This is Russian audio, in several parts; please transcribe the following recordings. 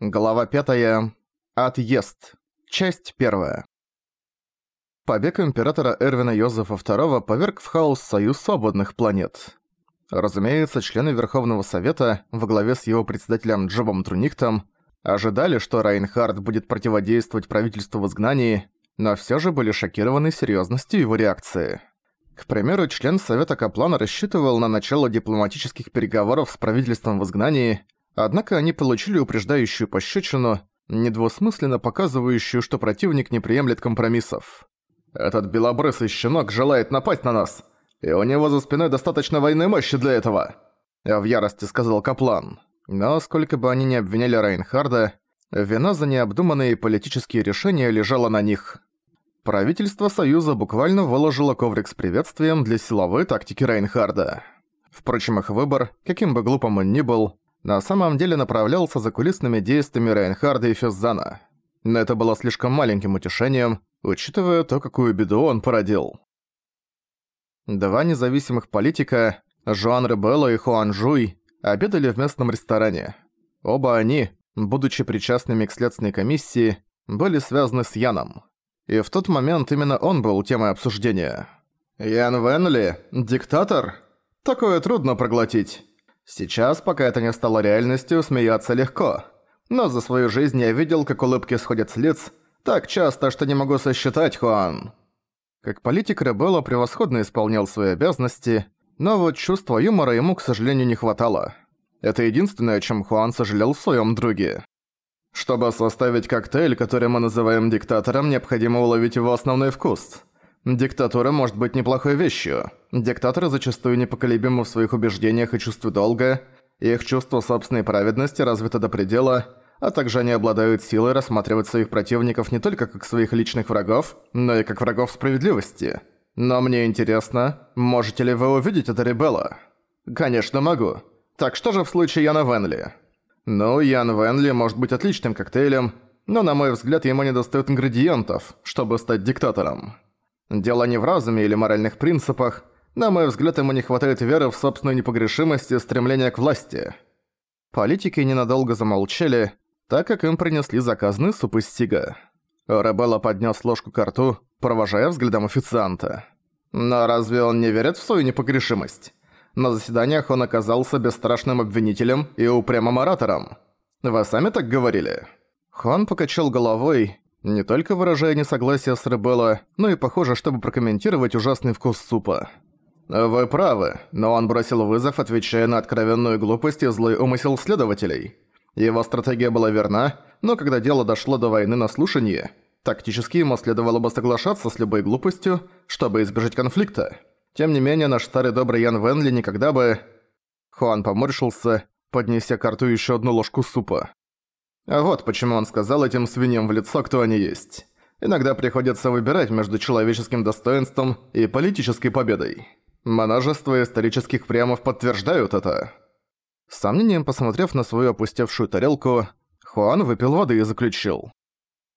Глава 5. Отъезд. Часть 1. Побег императора Эрвина Йозефа II поверг в хаос союз свободных планет. Разумеется, члены Верховного Совета, во главе с его председателем Джобом Трунихтом, ожидали, что Райнхард будет противодействовать правительству в изгнании, но всё же были шокированы серьёзностью его реакции. К примеру, член Совета Каплана рассчитывал на начало дипломатических переговоров с правительством в изгнании – Однако они получили упреждающую пощечину, недвусмысленно показывающую, что противник не приемлет компромиссов. «Этот белобрысый щенок желает напасть на нас, и у него за спиной достаточно военной мощи для этого», — в ярости сказал Каплан. Но сколько бы они ни обвиняли Райнхарда, вина за необдуманные политические решения лежала на них. Правительство Союза буквально выложило коврик с приветствием для силовой тактики Райнхарда. Впрочем, их выбор, каким бы глупым он ни был, на самом деле направлялся за кулисными действиями Рейнхарда и Фюззана. Но это было слишком маленьким утешением, учитывая то, какую беду он породил. Два независимых политика, Жуан Ребелло и Хуан Жуй, обедали в местном ресторане. Оба они, будучи причастными к следственной комиссии, были связаны с Яном. И в тот момент именно он был темой обсуждения. «Ян Венли? Диктатор? Такое трудно проглотить. Сейчас, пока это не стало реальностью, смеяться легко. Но за свою жизнь я видел, как улыбки сходят с лиц, так часто, что не могу сосчитать, Хуан. Как политик Ребелло превосходно исполнял свои обязанности, но вот чувства юмора ему, к сожалению, не хватало. Это единственное, о чем Хуан сожалел в своем друге. Чтобы составить коктейль, который мы называем диктатором, необходимо уловить его основной вкус. Диктатура может быть неплохой вещью. Диктаторы зачастую непоколебимы в своих убеждениях и чувстве долга, их чувство собственной праведности развито до предела, а также они обладают силой рассматривать своих противников не только как своих личных врагов, но и как врагов справедливости. Но мне интересно, можете ли вы увидеть это Ребелла? Конечно, могу. Так что же в случае Яна Венли? Ну, Ян Венли может быть отличным коктейлем, но на мой взгляд ему недостает ингредиентов, чтобы стать диктатором. Дело не в разуме или моральных принципах, на мой взгляд, ему не хватает веры в собственную непогрешимость и стремления к власти. Политики ненадолго замолчали, так как им принесли заказанный суп из сига. Ребелла поднес ложку к рту, провожая взглядом официанта. Но разве он не верит в свою непогрешимость? На заседаниях он оказался бесстрашным обвинителем и упрямым оратором. Вы сами так говорили? Хуан покачал головой, не только выражая несогласие с Ребелла, но и похоже, чтобы прокомментировать ужасный вкус супа. «Вы правы, но он бросил вызов, отвечая на откровенную глупость и злой умысел следователей. Его стратегия была верна, но когда дело дошло до войны на слушании, тактически ему следовало бы соглашаться с любой глупостью, чтобы избежать конфликта. Тем не менее, наш старый добрый Ян Венли никогда бы...» Хуан поморщился, поднеся к рту еще одну ложку супа. А вот почему он сказал этим свиньям в лицо, кто они есть. Иногда приходится выбирать между человеческим достоинством и политической победой. Множество исторических прямов подтверждают это. С сомнением посмотрев на свою опустевшую тарелку, Хуан выпил воды и заключил.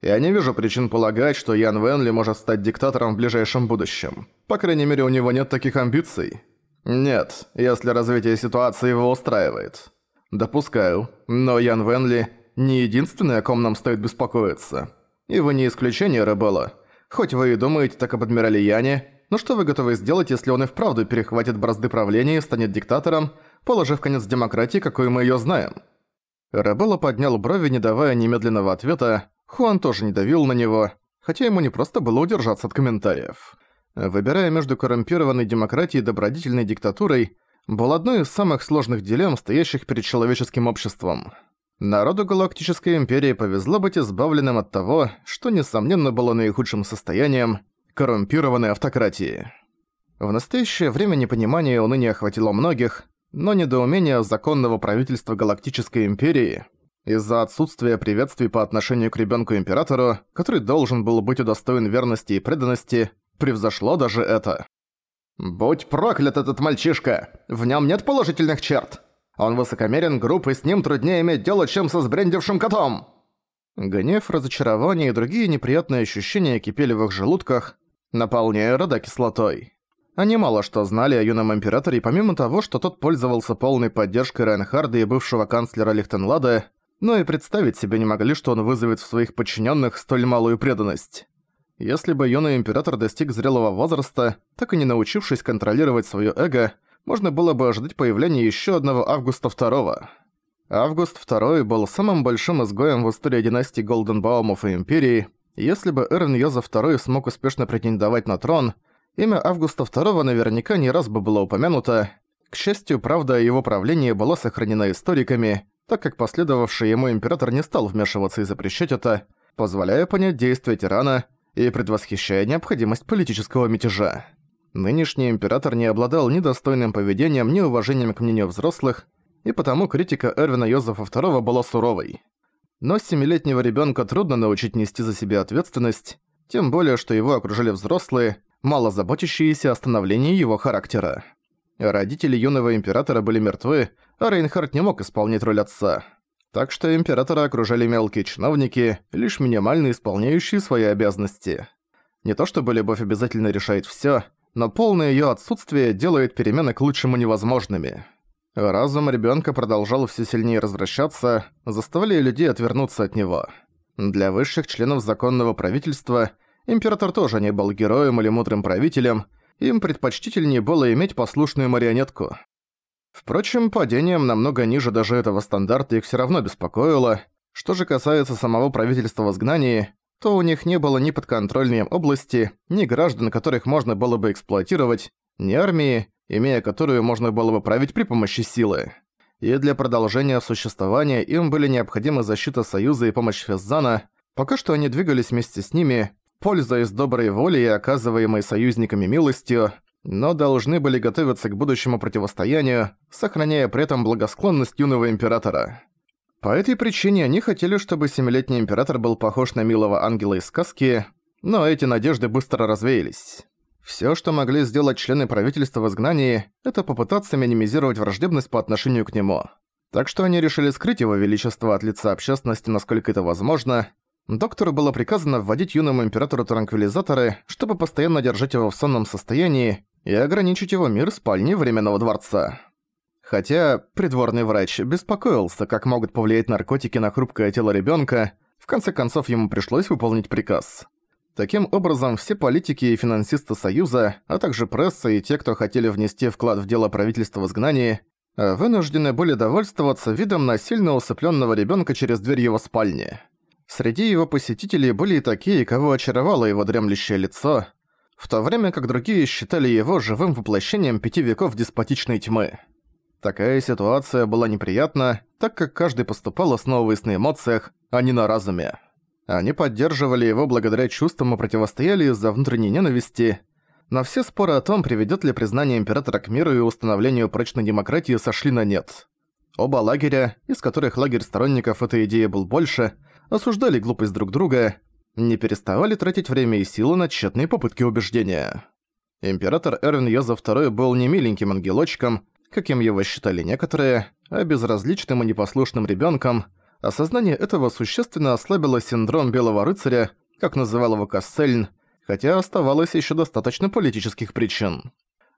«Я не вижу причин полагать, что Ян Венли может стать диктатором в ближайшем будущем. По крайней мере, у него нет таких амбиций. Нет, если развитие ситуации его устраивает. Допускаю, но Ян Венли не единственный, о ком нам стоит беспокоиться. И вы не исключение, Ребелла. Хоть вы и думаете так об адмирале Яне, но что вы готовы сделать, если он и вправду перехватит бразды правления и станет диктатором, положив конец демократии, какой мы её знаем?» Ребелла поднял брови, не давая немедленного ответа. Хуан тоже не давил на него, хотя ему не просто было удержаться от комментариев. Выбирая между коррумпированной демократией и добродетельной диктатурой, был одной из самых сложных дилемм, стоящих перед человеческим обществом. Народу Галактической Империи повезло быть избавленным от того, что, несомненно, было наихудшим состоянием коррумпированной автократии. В настоящее время непонимание уныния охватило многих, но недоумение законного правительства Галактической Империи из-за отсутствия приветствий по отношению к ребенку-императору, который должен был быть удостоен верности и преданности, превзошло даже это. «Будь проклят этот мальчишка! В нем нет положительных черт!» Он высокомерен, груб, и с ним труднее иметь дело, чем со сбрендившим котом!» Гнев, разочарование и другие неприятные ощущения кипели в их желудках, наполняя рода кислотой. Они мало что знали о юном императоре, помимо того, что тот пользовался полной поддержкой Райнхарда и бывшего канцлера Лихтенлада, но и представить себе не могли, что он вызовет в своих подчиненных столь малую преданность. Если бы юный император достиг зрелого возраста, так и не научившись контролировать своё эго, можно было бы ожидать появления ещё одного Августа II. Август II был самым большим изгоем в истории династии Голденбаумов и Империи. Если бы Эрвин Йозеф II смог успешно претендовать на трон, имя Августа II наверняка не раз бы было упомянуто. К счастью, правда о его правлении была сохранена историками, так как последовавший ему император не стал вмешиваться и запрещать это, позволяя понять действия тирана и предвосхищая необходимость политического мятежа. Нынешний император не обладал ни достойным поведением, ни уважением к мнению взрослых, и потому критика Эрвина Йозефа II была суровой. Но семилетнего ребенка трудно научить нести за себя ответственность, тем более, что его окружали взрослые, мало заботящиеся о становлении его характера. Родители юного императора были мертвы, а Рейнхард не мог исполнять роль отца. Так что императора окружали мелкие чиновники, лишь минимально исполняющие свои обязанности. Не то чтобы любовь обязательно решает всё, но полное её отсутствие делает перемены к лучшему невозможными. Разум ребёнка продолжал всё сильнее развращаться, заставляя людей отвернуться от него. Для высших членов законного правительства император тоже не был героем или мудрым правителем, им предпочтительнее было иметь послушную марионетку. Впрочем, падением намного ниже даже этого стандарта их всё равно беспокоило. Что же касается самого правительства в изгнании, то у них не было ни подконтрольной области, ни граждан, которых можно было бы эксплуатировать, ни армии, имея которую можно было бы править при помощи силы. И для продолжения существования им были необходимы защита Союза и помощь Феззана, пока что они двигались вместе с ними, пользуясь доброй волей и оказываемой союзниками милостью, но должны были готовиться к будущему противостоянию, сохраняя при этом благосклонность юного императора. По этой причине они хотели, чтобы семилетний император был похож на милого ангела из сказки, но эти надежды быстро развеялись. Всё, что могли сделать члены правительства в изгнании, это попытаться минимизировать враждебность по отношению к нему. Так что они решили скрыть его величество от лица общественности, насколько это возможно. Доктору было приказано вводить юному императору транквилизаторы, чтобы постоянно держать его в сонном состоянии и ограничить его мир спальни Временного дворца. Хотя придворный врач беспокоился, как могут повлиять наркотики на хрупкое тело ребёнка, в конце концов ему пришлось выполнить приказ. Таким образом, все политики и финансисты Союза, а также пресса и те, кто хотели внести вклад в дело правительства в изгнании, вынуждены были довольствоваться видом насильно усыплённого ребёнка через дверь его спальни. Среди его посетителей были и такие, кого очаровало его дремлющее лицо, в то время как другие считали его живым воплощением пяти веков деспотичной тьмы. Такая ситуация была неприятна, так как каждый поступал, основываясь на эмоциях, а не на разуме. Они поддерживали его благодаря чувствам и противостояли из-за внутренней ненависти, но все споры о том, приведет ли признание императора к миру и установлению прочной демократии, сошли на нет. Оба лагеря, из которых лагерь сторонников этой идеи был больше, осуждали глупость друг друга, не переставали тратить время и силы на тщетные попытки убеждения. Император Эрвин Йозеф II был не миленьким ангелочком, каким его считали некоторые, а безразличным и непослушным ребенком. Осознание этого существенно ослабило синдром Белого Рыцаря, как называл его Кассельн, хотя оставалось еще достаточно политических причин.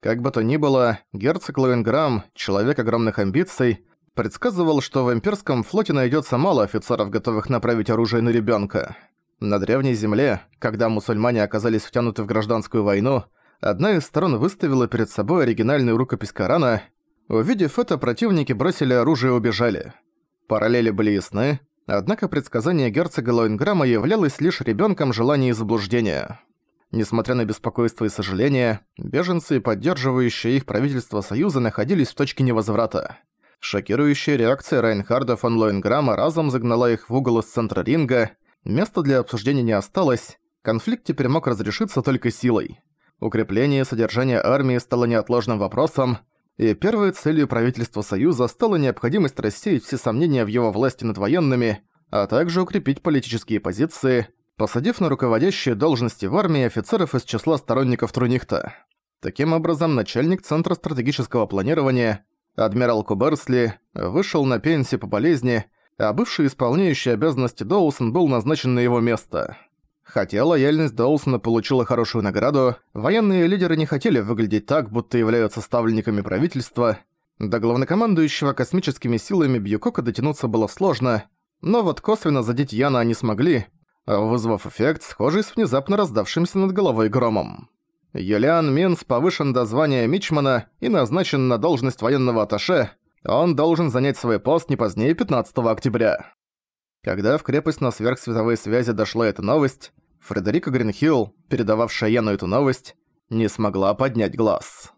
Как бы то ни было, герцог Лоенграм, человек огромных амбиций, предсказывал, что в имперском флоте найдется мало офицеров, готовых направить оружие на ребенка. На Древней Земле, когда мусульмане оказались втянуты в гражданскую войну, одна из сторон выставила перед собой оригинальную рукопись Корана. Увидев это, противники бросили оружие и убежали. Параллели были ясны, однако предсказание герцога Лоинграма являлось лишь ребенком желания и заблуждения. Несмотря на беспокойство и сожаление, беженцы, поддерживающие их правительство Союза, находились в точке невозврата. Шокирующая реакция Райнхарда фон Лоинграма разом загнала их в угол из центра ринга, Места для обсуждения не осталось, конфликт теперь мог разрешиться только силой. Укрепление и содержание армии стало неотложным вопросом, и первой целью правительства Союза стала необходимость рассеять все сомнения в его власти над военными, а также укрепить политические позиции, посадив на руководящие должности в армии офицеров из числа сторонников Трунихта. Таким образом, начальник Центра стратегического планирования, адмирал Куберсли, вышел на пенсию по болезни а бывший исполняющий обязанности Доусон был назначен на его место. Хотя лояльность Доусона получила хорошую награду, военные лидеры не хотели выглядеть так, будто являются ставленниками правительства. До главнокомандующего космическими силами Бьюкока дотянуться было сложно, Но вот косвенно задеть Яна они смогли, вызвав эффект, схожий с внезапно раздавшимся над головой громом. Юлиан Минс повышен до звания Мичмана и назначен на должность военного атташе, он должен занять свой пост не позднее 15 октября. Когда в крепость на сверхсветовой связи дошла эта новость, Фредерика Гринхилл, передававшая Яну эту новость, не смогла поднять глаз.